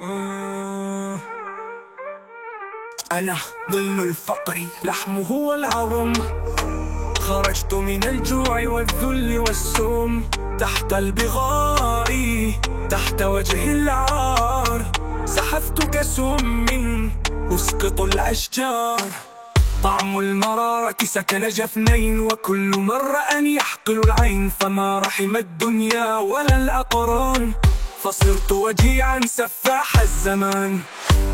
آه. أنا ظل الفقر لحمه والعظم. خرجت من الجوع والذل والسم تحت البغاء تحت وجه العار. سحفت كسم أسقط الأشجار. طعم المرارة سكن جفنين وكل من رأني يحقل العين فما رحم الدنيا ولا الأقران. فصرت وجيعا سفاح الزمان.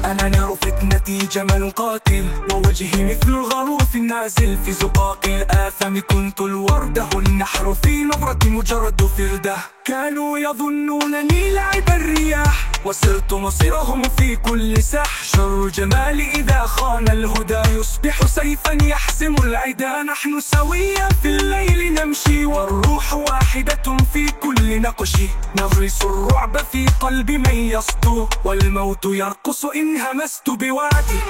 أنا نار فتنتي جمل قاتل ووجهي مثل الغروف النازل. في زقاق الآثم كنت الوردة النحر في نظرة مجرد فردة. كانوا يظنونني لعب الرياح وصرت مصيرهم في كل سح شر جمال إذا خان الهدى يصبح سيفا يحسم العدا. نحن سويا في الليل نمشي كل نقش نغرس الرعب في قلب من يسطو والموت يرقص إن همست بوعدي.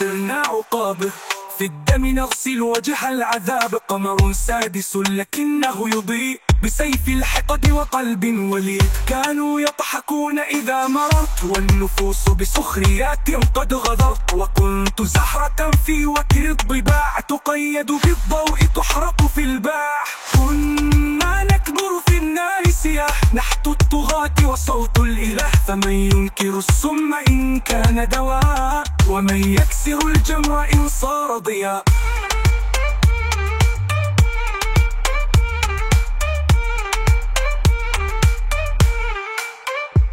صرنا عقاب في الدم نغسل وجه العذاب قمر سادس لكنه يضيء بسيف الحقد وقلب وليد. كانوا يضحكون إذا مررت والنفوس بسخريات قد غدرت. وكنت زهرة في وكر الضباع تقيد بالضوء تحرق في الباع. نحت الطغاة وصوت الإله فمن ينكر السم إن كان دواء ومن يكسر الجمر إن صار ضياء.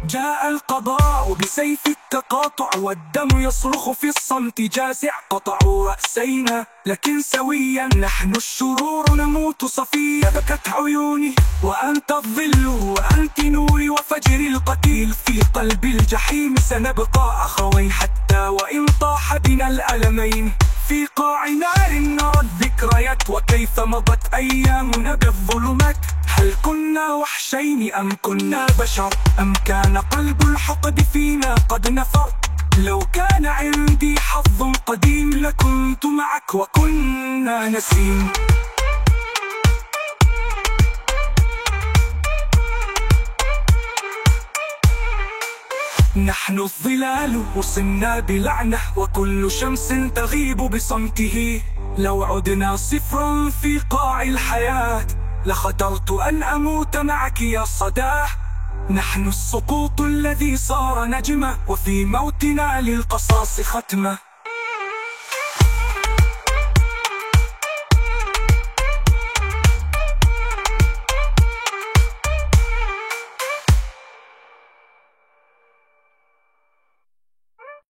جاء القضاء بسيف التقاطع والدم يصرخ في الصمت جازع قطعوا رأسينا لكن سويا نحن الشرور نموت صفية بكت عيوني وأنت الظل وأنت نوري وفجر القتيل في قلب الجحيم. سنبقى أخوين حتى وإن طاح بنا الألمين. في قاع نار نرى الذكريات وكيف مضت أيامنا بالظلمات. هل كنا وحشين أم كنا بشر؟ أم كان قلب الحقد فينا قد نفر؟ لو كان عندي حظ قديم لكنت معك وكنا نسيم. نحن الظلال وصلنا بلعنة وكل شمس تغيب بصمته. لو عدنا صفرا في قاع الحياة لخطرت أن أموت معك يا صداح نحن السقوط الذي صار نجمة وفي موتنا للقصاص ختمة.